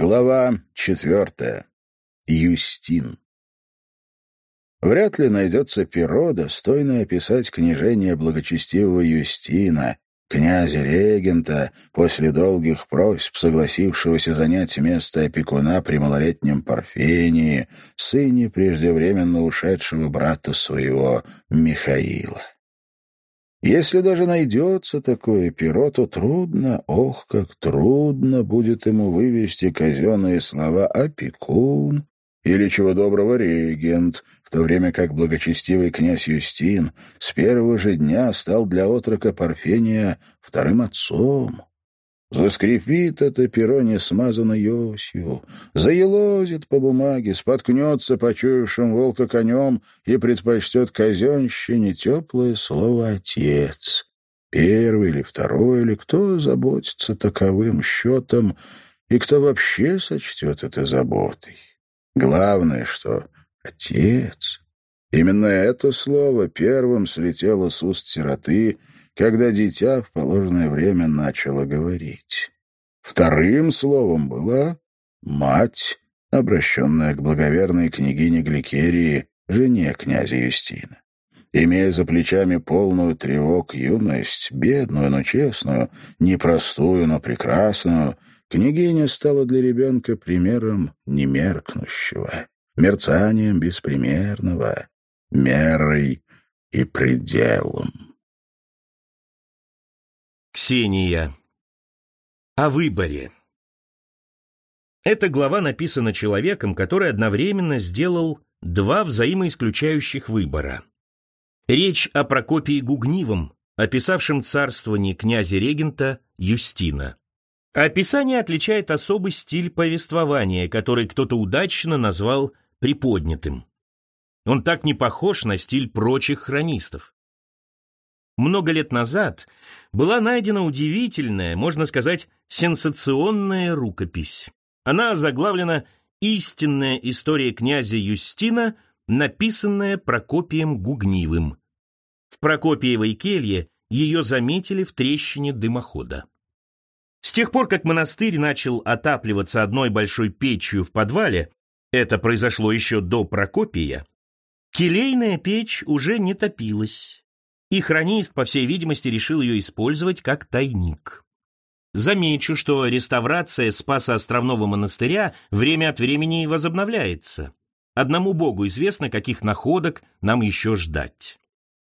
Глава четвертая. Юстин. Вряд ли найдется перо, достойное описать княжение благочестивого Юстина, князя-регента, после долгих просьб, согласившегося занять место опекуна при малолетнем Парфении, сыне преждевременно ушедшего брата своего Михаила. Если даже найдется такое перо, то трудно, ох, как трудно будет ему вывести казенные слова «опекун» или, чего доброго, «регент», в то время как благочестивый князь Юстин с первого же дня стал для отрока Парфения вторым отцом. Заскрипит это перо несмазанной осью, заелозит по бумаге, споткнется почуявшим волка конем и предпочтет казенщине теплое слово «отец». Первый или второй, или кто заботится таковым счетом, и кто вообще сочтет это заботой. Главное, что «отец». Именно это слово первым слетело с уст сироты — когда дитя в положенное время начало говорить. Вторым словом была «мать», обращенная к благоверной княгине Гликерии, жене князя Юстина. Имея за плечами полную тревог юность, бедную, но честную, непростую, но прекрасную, княгиня стала для ребенка примером немеркнущего, мерцанием беспримерного, мерой и пределом. Ксения. О выборе. Эта глава написана человеком, который одновременно сделал два взаимоисключающих выбора. Речь о Прокопии Гугнивом, описавшем царствование князя-регента Юстина. Описание отличает особый стиль повествования, который кто-то удачно назвал приподнятым. Он так не похож на стиль прочих хронистов много лет назад была найдена удивительная, можно сказать, сенсационная рукопись. Она заглавлена «Истинная история князя Юстина», написанная Прокопием Гугнивым. В Прокопиевой келье ее заметили в трещине дымохода. С тех пор, как монастырь начал отапливаться одной большой печью в подвале, это произошло еще до Прокопия, келейная печь уже не топилась, и хронист, по всей видимости, решил ее использовать как тайник. Замечу, что реставрация Спаса-Островного монастыря время от времени возобновляется. Одному Богу известно, каких находок нам еще ждать.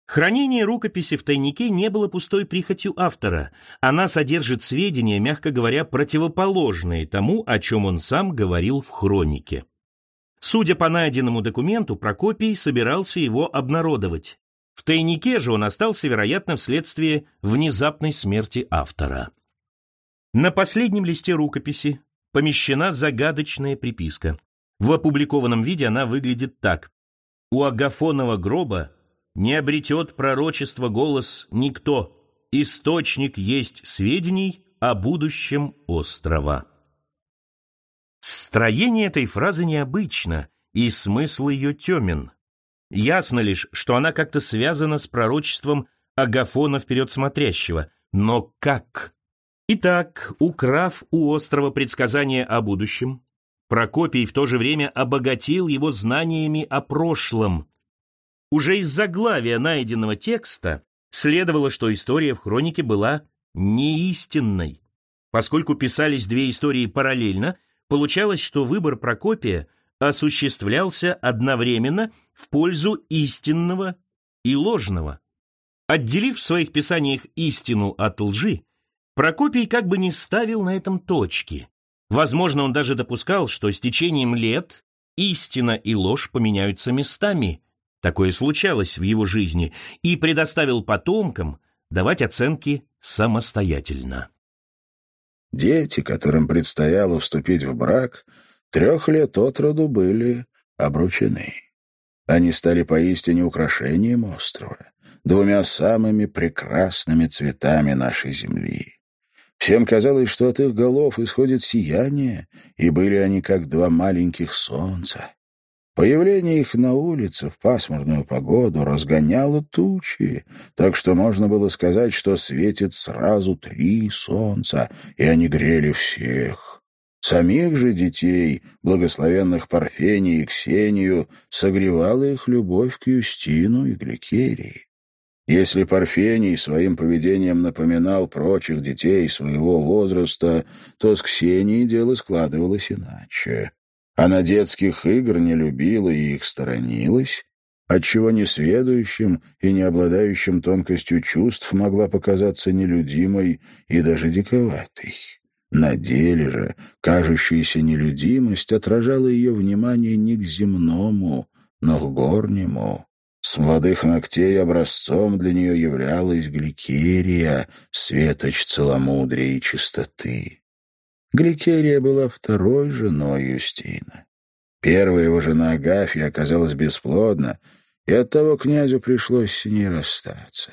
Хранение рукописи в тайнике не было пустой прихотью автора. Она содержит сведения, мягко говоря, противоположные тому, о чем он сам говорил в хронике. Судя по найденному документу, Прокопий собирался его обнародовать. В тайнике же он остался, вероятно, вследствие внезапной смерти автора. На последнем листе рукописи помещена загадочная приписка. В опубликованном виде она выглядит так. «У Агафонова гроба не обретет пророчество голос никто. Источник есть сведений о будущем острова». Строение этой фразы необычно, и смысл ее темен. Ясно лишь, что она как-то связана с пророчеством Агафона вперед смотрящего. Но как? Итак, украв у острова предсказания о будущем, Прокопий в то же время обогатил его знаниями о прошлом. Уже из заглавия найденного текста следовало, что история в хронике была неистинной. Поскольку писались две истории параллельно, получалось, что выбор Прокопия осуществлялся одновременно в пользу истинного и ложного. Отделив в своих писаниях истину от лжи, Прокопий как бы не ставил на этом точки. Возможно, он даже допускал, что с течением лет истина и ложь поменяются местами. Такое случалось в его жизни, и предоставил потомкам давать оценки самостоятельно. Дети, которым предстояло вступить в брак, трех лет от роду были обручены. Они стали поистине украшением острова, двумя самыми прекрасными цветами нашей земли. Всем казалось, что от их голов исходит сияние, и были они как два маленьких солнца. Появление их на улице в пасмурную погоду разгоняло тучи, так что можно было сказать, что светит сразу три солнца, и они грели всех. Самих же детей, благословенных Парфении и Ксению, согревала их любовь к Юстину и Гликерии. Если Парфений своим поведением напоминал прочих детей своего возраста, то с Ксенией дело складывалось иначе. Она детских игр не любила и их сторонилась, отчего несведущим и не обладающим тонкостью чувств могла показаться нелюдимой и даже диковатой. На деле же кажущаяся нелюдимость отражала ее внимание не к земному, но к горнему. С молодых ногтей образцом для нее являлась Гликерия, светоч целомудрия и чистоты. Гликерия была второй женой Юстина. Первая его жена Агафья оказалась бесплодна, и оттого князю пришлось с ней расстаться.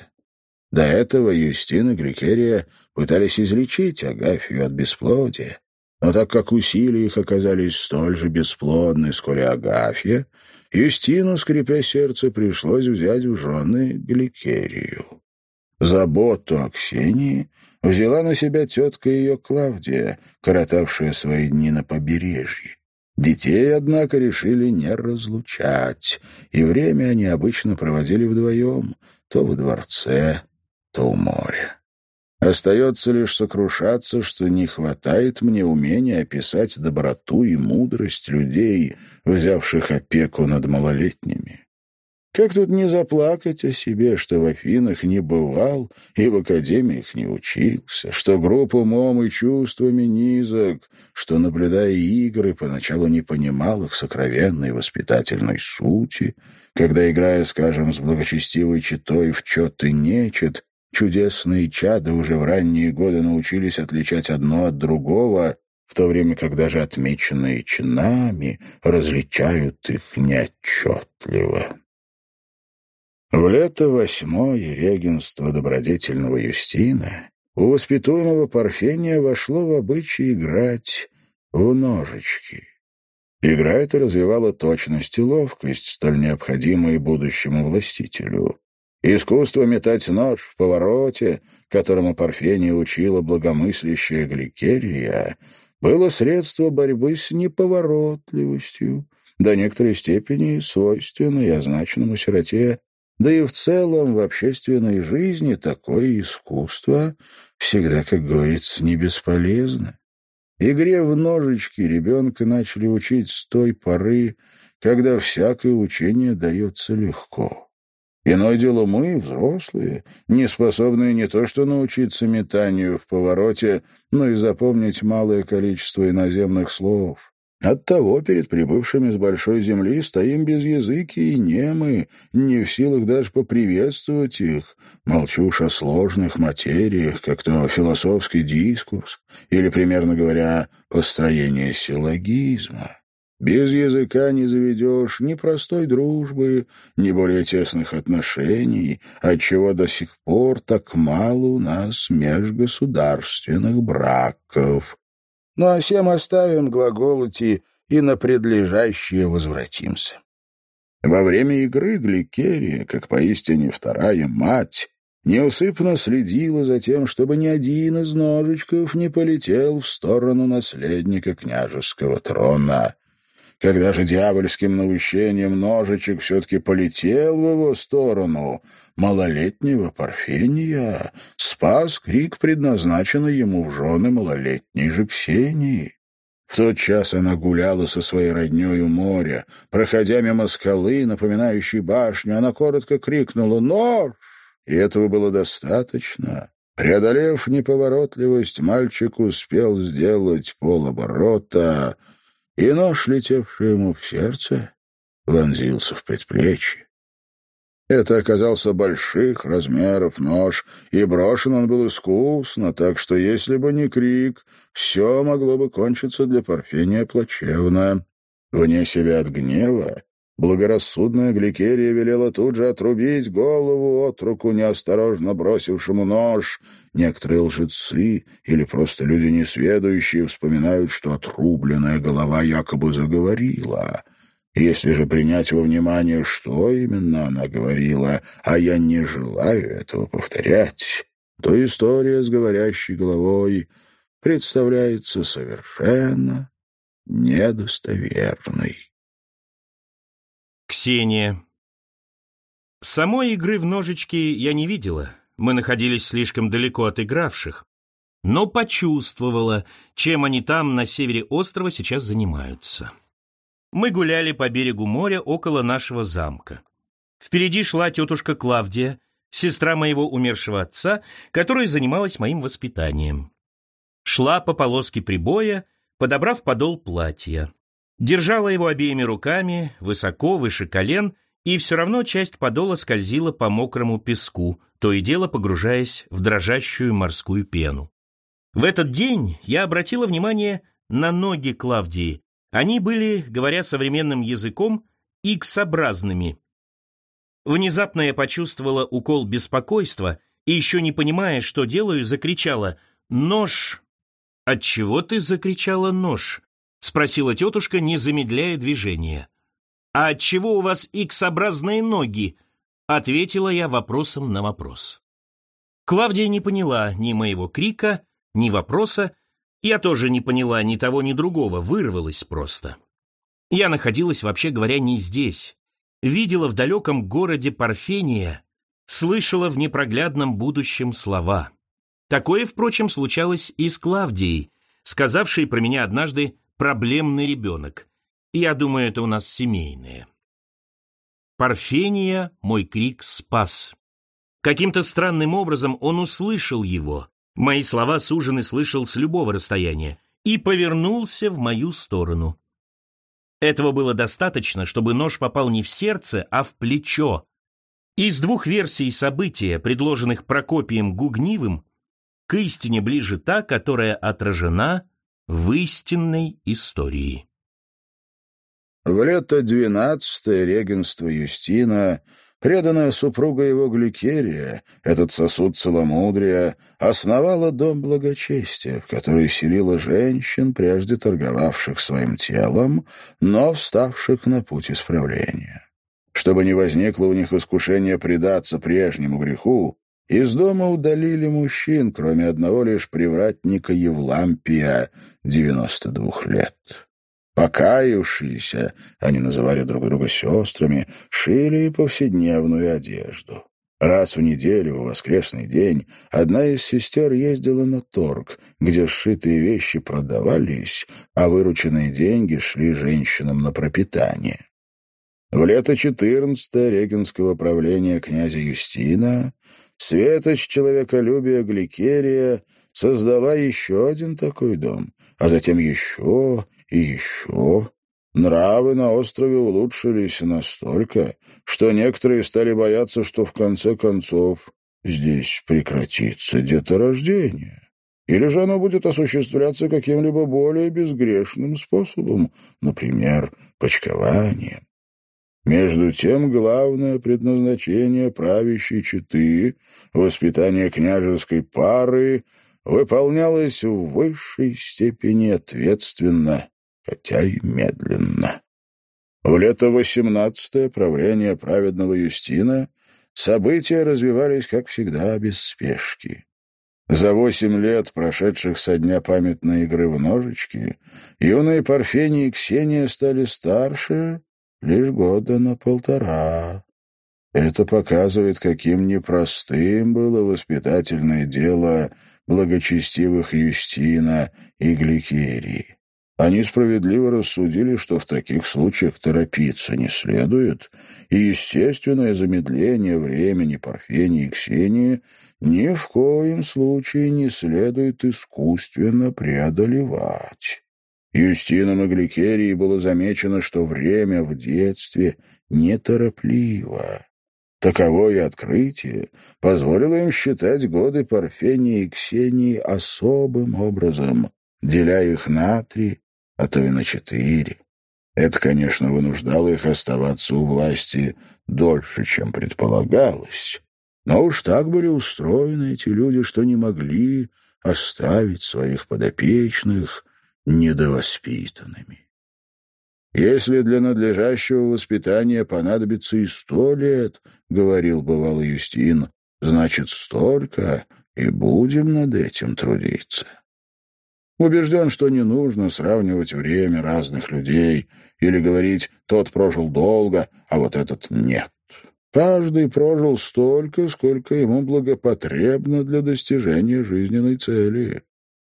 До этого Юстин и Гликерия пытались излечить Агафью от бесплодия, но так как усилия их оказались столь же бесплодны, сколь и Агафья, Юстину, скрипя сердце, пришлось взять в жены Гликерию. Заботу о Ксении взяла на себя тетка ее Клавдия, коротавшая свои дни на побережье. Детей, однако, решили не разлучать, и время они обычно проводили вдвоем, то во дворце, то у моря. Остается лишь сокрушаться, что не хватает мне умения описать доброту и мудрость людей, взявших опеку над малолетними. Как тут не заплакать о себе, что в Афинах не бывал и в академиях не учился, что групп умом и чувствами низок, что, наблюдая игры, поначалу не понимал их сокровенной воспитательной сути, когда, играя, скажем, с благочестивой читой в чет и нечет, Чудесные чады уже в ранние годы научились отличать одно от другого, в то время как даже отмеченные чинами различают их неотчетливо. В лето восьмое регенство добродетельного Юстина у воспитуемого Парфения вошло в обычай играть в ножички. Игра эта развивала точность и ловкость, столь необходимые будущему властителю. Искусство метать нож в повороте, которому Парфения учила благомыслящая Гликерия, было средство борьбы с неповоротливостью, до некоторой степени свойственной означенному сироте, да и в целом в общественной жизни такое искусство всегда, как говорится, не бесполезно. Игре в ножички ребенка начали учить с той поры, когда всякое учение дается легко. Иное дело мы, взрослые, не способные не то что научиться метанию в повороте, но и запомнить малое количество иноземных слов. Оттого перед прибывшими с большой земли стоим без языки и немы, не в силах даже поприветствовать их. Молчу уж о сложных материях, как то философский дискурс, или, примерно говоря, построение силлогизма. Без языка не заведешь ни простой дружбы, ни более тесных отношений, отчего до сих пор так мало у нас межгосударственных браков. Ну а всем оставим глаголоти и на предлежащее возвратимся. Во время игры Гликерия, как поистине вторая мать, неусыпно следила за тем, чтобы ни один из ножичков не полетел в сторону наследника княжеского трона. Когда же дьявольским наущением ножичек все-таки полетел в его сторону, малолетнего Парфения спас крик, предназначенный ему в жены малолетней же Ксении. В тот час она гуляла со своей родней у моря. Проходя мимо скалы, напоминающей башню, она коротко крикнула «Нож!» И этого было достаточно. Преодолев неповоротливость, мальчик успел сделать полоборота — и нож, летевший ему в сердце, вонзился в предплечье. Это оказался больших размеров нож, и брошен он был искусно, так что, если бы не крик, все могло бы кончиться для Парфения плачевно. Вне себя от гнева Благорассудная Гликерия велела тут же отрубить голову от руку неосторожно бросившему нож. Некоторые лжецы или просто люди несведущие вспоминают, что отрубленная голова якобы заговорила. Если же принять во внимание, что именно она говорила, а я не желаю этого повторять, то история с говорящей головой представляется совершенно недостоверной. Ксения. Самой игры в ножички я не видела. Мы находились слишком далеко от игравших. Но почувствовала, чем они там, на севере острова, сейчас занимаются. Мы гуляли по берегу моря около нашего замка. Впереди шла тетушка Клавдия, сестра моего умершего отца, которая занималась моим воспитанием. Шла по полоске прибоя, подобрав подол платья. Держала его обеими руками, высоко, выше колен, и все равно часть подола скользила по мокрому песку, то и дело погружаясь в дрожащую морскую пену. В этот день я обратила внимание на ноги Клавдии. Они были, говоря современным языком, икс-образными. Внезапно я почувствовала укол беспокойства и, еще не понимая, что делаю, закричала «Нож!» «Отчего ты закричала «нож»?» — спросила тетушка, не замедляя движения. «А отчего у вас икс-образные ноги?» — ответила я вопросом на вопрос. Клавдия не поняла ни моего крика, ни вопроса. Я тоже не поняла ни того, ни другого, вырвалась просто. Я находилась, вообще говоря, не здесь. Видела в далеком городе Парфения, слышала в непроглядном будущем слова. Такое, впрочем, случалось и с Клавдией, сказавшей про меня однажды «проблемный ребенок». Я думаю, это у нас семейное. Парфения мой крик спас. Каким-то странным образом он услышал его. Мои слова суженый слышал с любого расстояния и повернулся в мою сторону. Этого было достаточно, чтобы нож попал не в сердце, а в плечо. Из двух версий события, предложенных Прокопием Гугнивым, к истине ближе та, которая отражена в истинной истории. В лето двенадцатое регенство Юстина, преданная супруга его Гликерия, этот сосуд целомудрия, основала дом благочестия, в который селила женщин, прежде торговавших своим телом, но вставших на путь исправления. Чтобы не возникло у них искушения предаться прежнему греху, из дома удалили мужчин, кроме одного лишь привратника Евлампия, девяносто двух лет. Покаявшиеся, они называли друг друга сестрами, шили повседневную одежду. Раз в неделю, в воскресный день, одна из сестер ездила на торг, где сшитые вещи продавались, а вырученные деньги шли женщинам на пропитание. В лето 14 регенского правления князя Юстина светоч человеколюбия Гликерия создала еще один такой дом, а затем еще и еще нравы на острове улучшились настолько, что некоторые стали бояться, что в конце концов здесь прекратится деторождение. Или же оно будет осуществляться каким-либо более безгрешным способом, например, почкованием. Между тем, главное предназначение правящей четы, воспитание княжеской пары, выполнялось в высшей степени ответственно хотя и медленно. В лето восемнадцатое правление праведного Юстина события развивались, как всегда, без спешки. За восемь лет, прошедших со дня памятной игры в ножички, юные Парфения и Ксения стали старше лишь года на полтора. Это показывает, каким непростым было воспитательное дело благочестивых Юстина и Гликерии. Они справедливо рассудили, что в таких случаях торопиться не следует, и естественное замедление времени Парфении и Ксении ни в коем случае не следует искусственно преодолевать. Юстином и Гликерии было замечено, что время в детстве неторопливо. Таковое открытие позволило им считать годы Парфении и Ксении особым образом, деля их на три а то и на четыре. Это, конечно, вынуждало их оставаться у власти дольше, чем предполагалось. Но уж так были устроены эти люди, что не могли оставить своих подопечных недовоспитанными. «Если для надлежащего воспитания понадобится и сто лет, — говорил бывалый Юстин, — значит, столько, и будем над этим трудиться». Убежден, что не нужно сравнивать время разных людей или говорить «тот прожил долго, а вот этот нет». Каждый прожил столько, сколько ему благопотребно для достижения жизненной цели.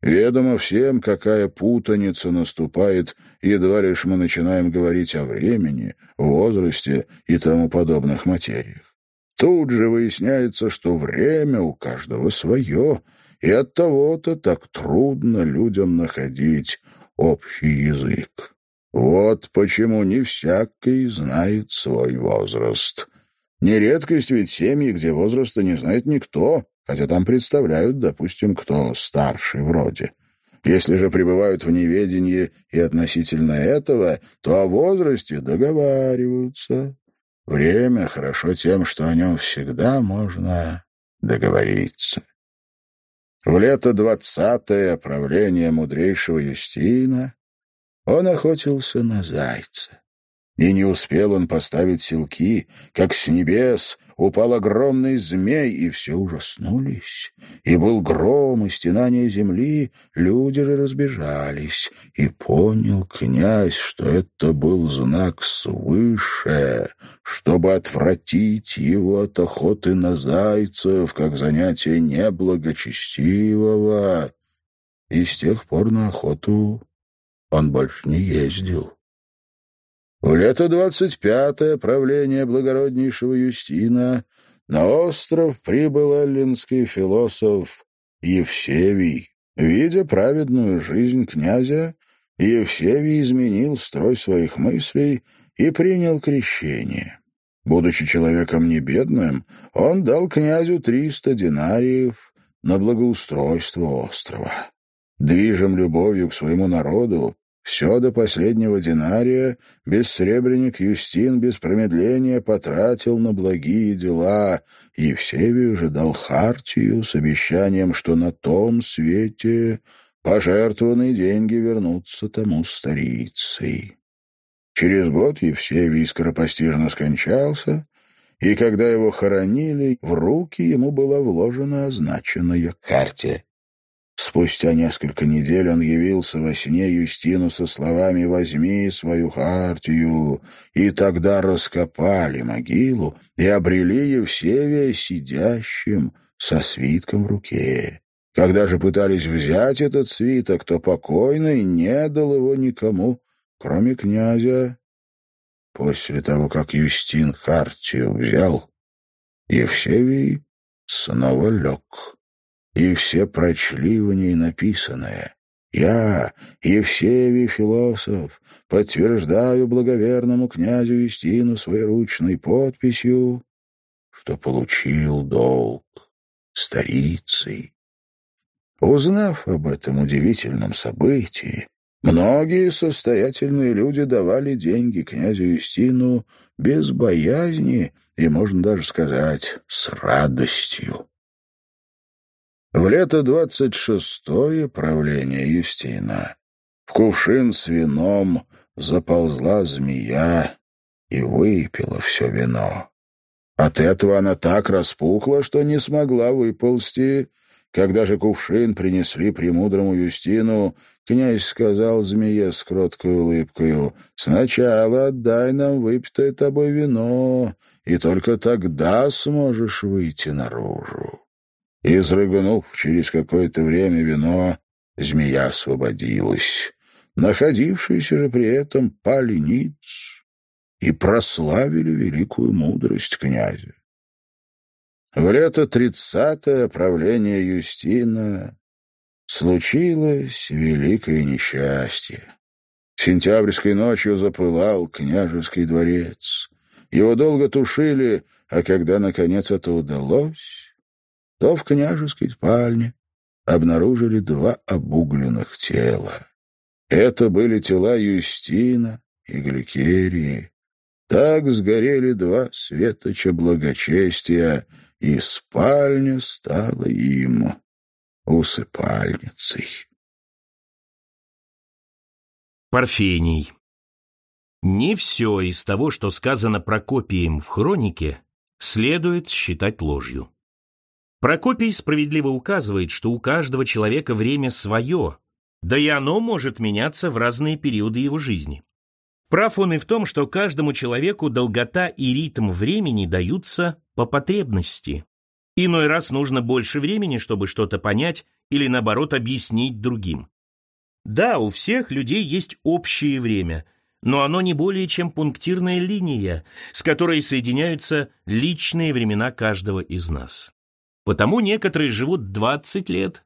Ведомо всем, какая путаница наступает, едва лишь мы начинаем говорить о времени, возрасте и тому подобных материях. Тут же выясняется, что время у каждого свое, и от того-то так трудно людям находить общий язык. Вот почему не всякий знает свой возраст. Не редкость ведь семьи, где возраста не знает никто, хотя там представляют, допустим, кто старший вроде. Если же пребывают в неведении и относительно этого, то о возрасте договариваются. Время хорошо тем, что о нем всегда можно договориться. В лето двадцатое правление мудрейшего Юстина он охотился на зайца. И не успел он поставить селки, как с небес упал огромный змей, и все ужаснулись. И был гром и стенание земли, люди же разбежались. И понял князь, что это был знак свыше, чтобы отвратить его от охоты на зайцев, как занятие неблагочестивого. И с тех пор на охоту он больше не ездил. В лето двадцать пятое правление благороднейшего Юстина на остров прибыл эллинский философ Евсевий. Видя праведную жизнь князя, Евсевий изменил строй своих мыслей и принял крещение. Будучи человеком небедным, он дал князю триста динариев на благоустройство острова. Движим любовью к своему народу, все до последнего динария бессребренник Юстин без промедления потратил на благие дела, и Евсевий уже дал хартию с обещанием, что на том свете пожертвованные деньги вернутся тому старицей. Через год Евсевий скоропостижно скончался, и когда его хоронили, в руки ему была вложена означенная хартия. Спустя несколько недель он явился во сне Юстину со словами «Возьми свою хартию». И тогда раскопали могилу и обрели Евсевия сидящим со свитком в руке. Когда же пытались взять этот свиток, то покойный не дал его никому, кроме князя. После того, как Юстин хартию взял, Евсевий снова лег и все прочли в ней написанное. Я, Евсевий философ, подтверждаю благоверному князю Юстину своеручной подписью, что получил долг старицей. Узнав об этом удивительном событии, многие состоятельные люди давали деньги князю Юстину без боязни и, можно даже сказать, с радостью. В лето двадцать шестое правление Юстина в кувшин с вином заползла змея и выпила все вино. От этого она так распухла, что не смогла выползти. Когда же кувшин принесли премудрому Юстину, князь сказал змее с кроткой улыбкою, «Сначала отдай нам выпитое тобой вино, и только тогда сможешь выйти наружу». Изрыгнув через какое-то время вино, змея освободилась. Находившиеся же при этом пали ниц и прославили великую мудрость князя. В лето тридцатое правление Юстина случилось великое несчастье. Сентябрьской ночью запылал княжеский дворец. Его долго тушили, а когда, наконец, это удалось, то в княжеской спальне обнаружили два обугленных тела. Это были тела Юстина и Гликерии. Так сгорели два светоча благочестия, и спальня стала им усыпальницей. Парфений Не все из того, что сказано Прокопием в хронике, следует считать ложью. Прокопий справедливо указывает, что у каждого человека время свое, да и оно может меняться в разные периоды его жизни. Прав он и в том, что каждому человеку долгота и ритм времени даются по потребности. Иной раз нужно больше времени, чтобы что-то понять или, наоборот, объяснить другим. Да, у всех людей есть общее время, но оно не более чем пунктирная линия, с которой соединяются личные времена каждого из нас. Потому некоторые живут 20 лет,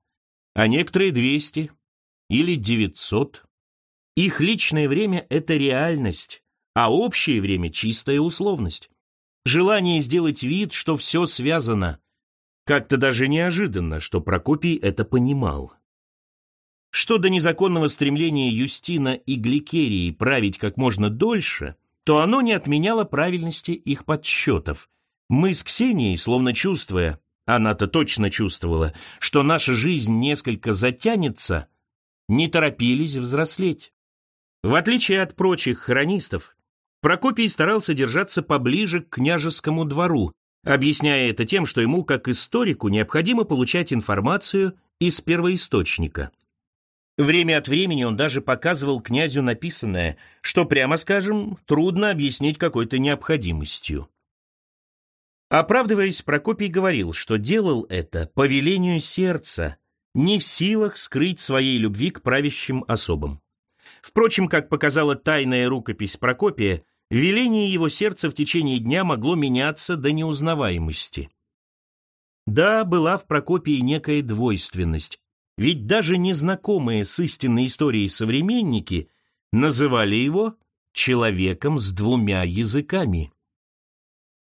а некоторые 200 или 900. Их личное время — это реальность, а общее время — чистая условность. Желание сделать вид, что все связано. Как-то даже неожиданно, что Прокопий это понимал. Что до незаконного стремления Юстина и Гликерии править как можно дольше, то оно не отменяло правильности их подсчетов. Мы с Ксенией, словно чувствуя, она-то точно чувствовала, что наша жизнь несколько затянется, не торопились взрослеть. В отличие от прочих хронистов, Прокопий старался держаться поближе к княжескому двору, объясняя это тем, что ему, как историку, необходимо получать информацию из первоисточника. Время от времени он даже показывал князю написанное, что, прямо скажем, трудно объяснить какой-то необходимостью. Оправдываясь, Прокопий говорил, что делал это по велению сердца, не в силах скрыть своей любви к правящим особам. Впрочем, как показала тайная рукопись Прокопия, веление его сердца в течение дня могло меняться до неузнаваемости. Да, была в Прокопии некая двойственность, ведь даже незнакомые с истинной историей современники называли его человеком с двумя языками.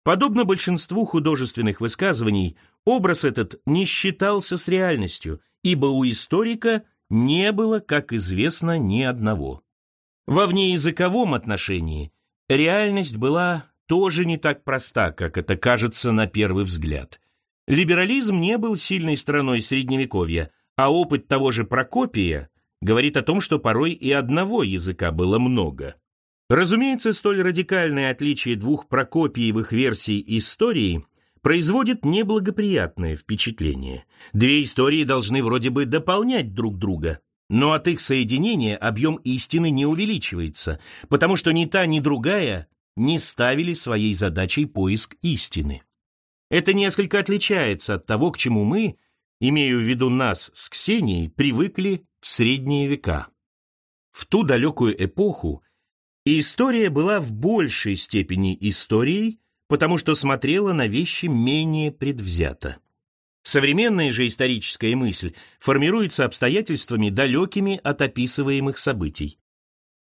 Подобно большинству художественных высказываний, образ этот не считался с реальностью, ибо у историка – не было, как известно, ни одного. Во внеязыковом отношении реальность была тоже не так проста, как это кажется на первый взгляд. Либерализм не был сильной стороной Средневековья, а опыт того же Прокопия говорит о том, что порой и одного языка было много. Разумеется, столь радикальное отличие двух Прокопиевых версий истории производит неблагоприятное впечатление. Две истории должны вроде бы дополнять друг друга, но от их соединения объем истины не увеличивается, потому что ни та, ни другая не ставили своей задачей поиск истины. Это несколько отличается от того, к чему мы, имею в виду нас с Ксенией, привыкли в средние века. В ту далекую эпоху история была в большей степени историей, потому что смотрела на вещи менее предвзято. Современная же историческая мысль формируется обстоятельствами, далекими от описываемых событий.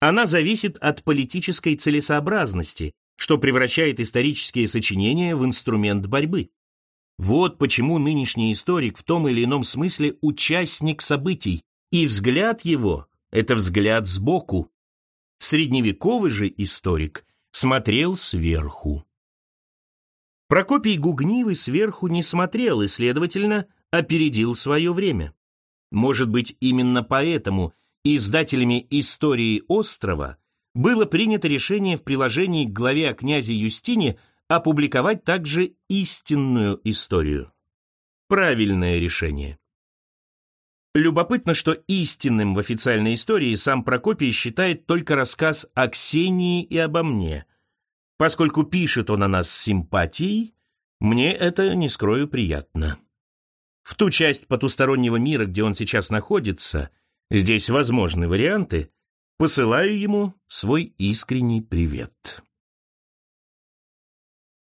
Она зависит от политической целесообразности, что превращает исторические сочинения в инструмент борьбы. Вот почему нынешний историк в том или ином смысле участник событий, и взгляд его – это взгляд сбоку. Средневековый же историк смотрел сверху. Прокопий Гугнивый сверху не смотрел и, следовательно, опередил свое время. Может быть, именно поэтому издателями «Истории острова» было принято решение в приложении к главе о князе Юстине опубликовать также истинную историю. Правильное решение. Любопытно, что истинным в официальной истории сам Прокопий считает только рассказ о Ксении и обо мне, Поскольку пишет он о нас с симпатией, мне это, не скрою, приятно. В ту часть потустороннего мира, где он сейчас находится, здесь возможны варианты, посылаю ему свой искренний привет.